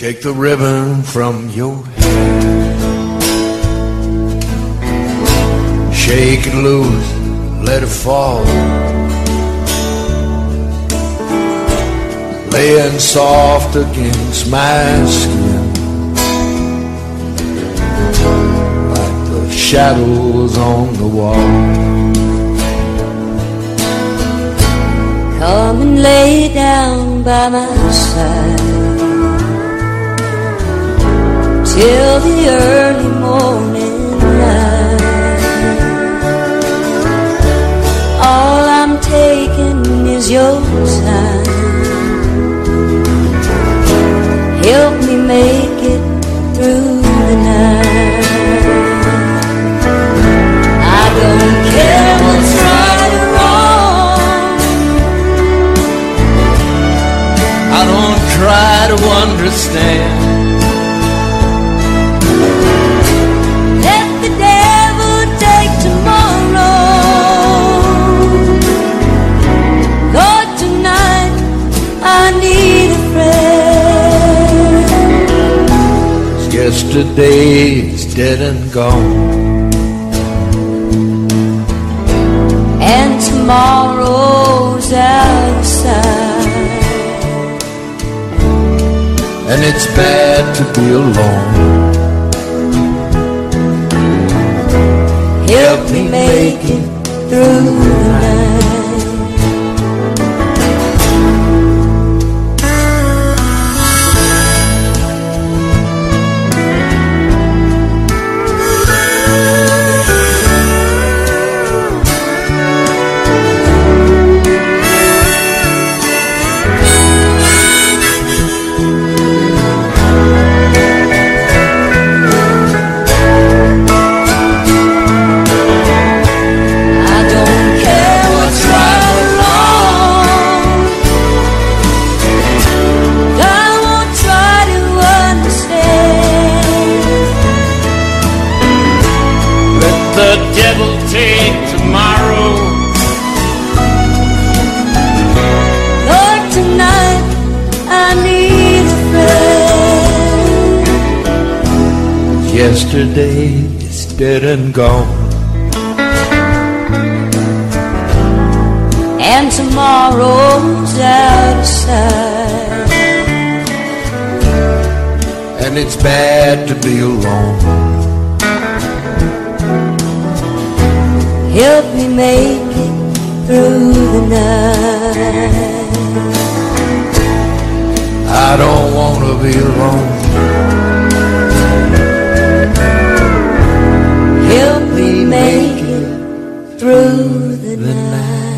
Take the ribbon from your hair. Shake it loose, let it fall. Laying soft against my skin. Like the shadows on the wall. Come and lay down by my side till the early morning light. All I'm taking is your time. Help me make it through the night. I don't care what's right or wrong. I don't try to understand. Yesterday is dead and gone. And tomorrow's outside. And it's bad to be alone. Help me make it through the night. Yesterday is dead and gone. And tomorrow's out of sight. And it's bad to be alone. Help me make it through the night. I don't want to be alone. Through the night.